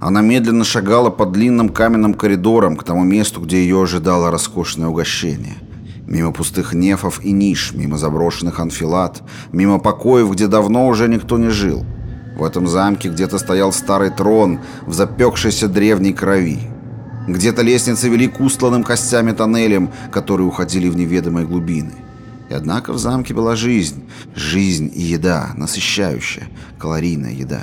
Она медленно шагала по длинным каменным коридорам к тому месту, где ее ожидало роскошное угощение. Мимо пустых нефов и ниш, мимо заброшенных анфилат, мимо покоев, где давно уже никто не жил. В этом замке где-то стоял старый трон в запекшейся древней крови. Где-то лестницы вели к устланным костями тоннелям, которые уходили в неведомые глубины. И однако в замке была жизнь. Жизнь и еда, насыщающая, калорийная еда.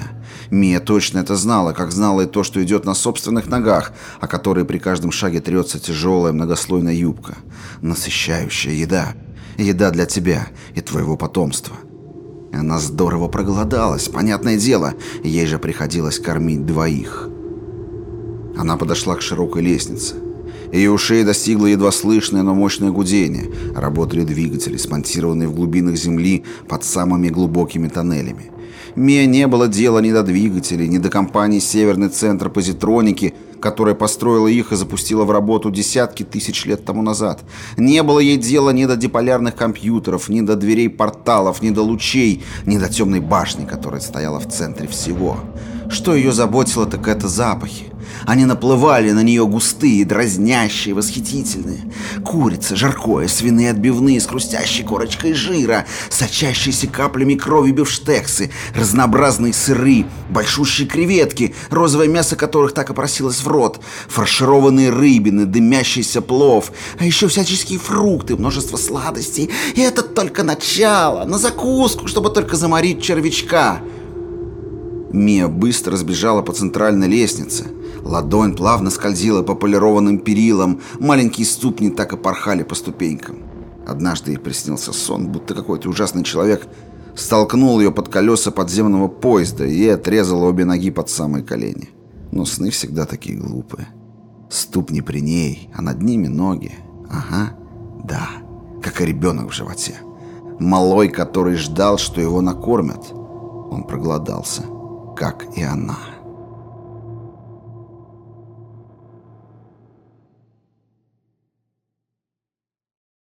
Мия точно это знала, как знала и то, что идет на собственных ногах, о которой при каждом шаге трется тяжелая многослойная юбка. Насыщающая еда. Еда для тебя и твоего потомства. Она здорово проголодалась, понятное дело, ей же приходилось кормить двоих. Она подошла к широкой лестнице. Ее ушей достигло едва слышное, но мощное гудение. Работали двигатели, смонтированные в глубинах земли под самыми глубокими тоннелями. Мия не было дела ни до двигателей, ни до компании «Северный центр позитроники», которая построила их и запустила в работу десятки тысяч лет тому назад. Не было ей дела ни до диполярных компьютеров, ни до дверей порталов, ни до лучей, ни до темной башни, которая стояла в центре всего. Что ее заботило, так это запахи. Они наплывали на нее густые, дразнящие, восхитительные. Курица, жаркое, свиные отбивные с хрустящей корочкой жира, сочащиеся каплями крови бифштексы, разнообразные сыры, большущие креветки, розовое мясо которых так и просилось в рот, фаршированные рыбины, дымящийся плов, а еще всяческие фрукты, множество сладостей. И это только начало, на закуску, чтобы только заморить червячка. Мия быстро сбежала по центральной лестнице. Ладонь плавно скользила по полированным перилам, маленькие ступни так и порхали по ступенькам. Однажды ей приснился сон, будто какой-то ужасный человек столкнул ее под колеса подземного поезда и отрезал обе ноги под самые колени. Но сны всегда такие глупые. Ступни при ней, а над ними ноги. Ага, да, как и ребенок в животе. Малой, который ждал, что его накормят. Он проголодался, как и она.